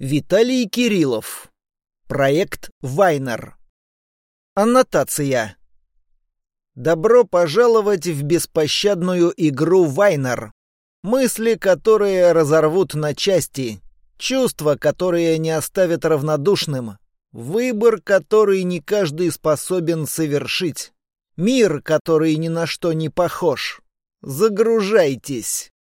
Виталий Кириллов. Проект Вайнер. Аннотация. Добро пожаловать в беспощадную игру Вайнер. Мысли, которые разорвут на части. Чувства, которые не оставят равнодушным. Выбор, который не каждый способен совершить. Мир, который ни на что не похож. Загружайтесь.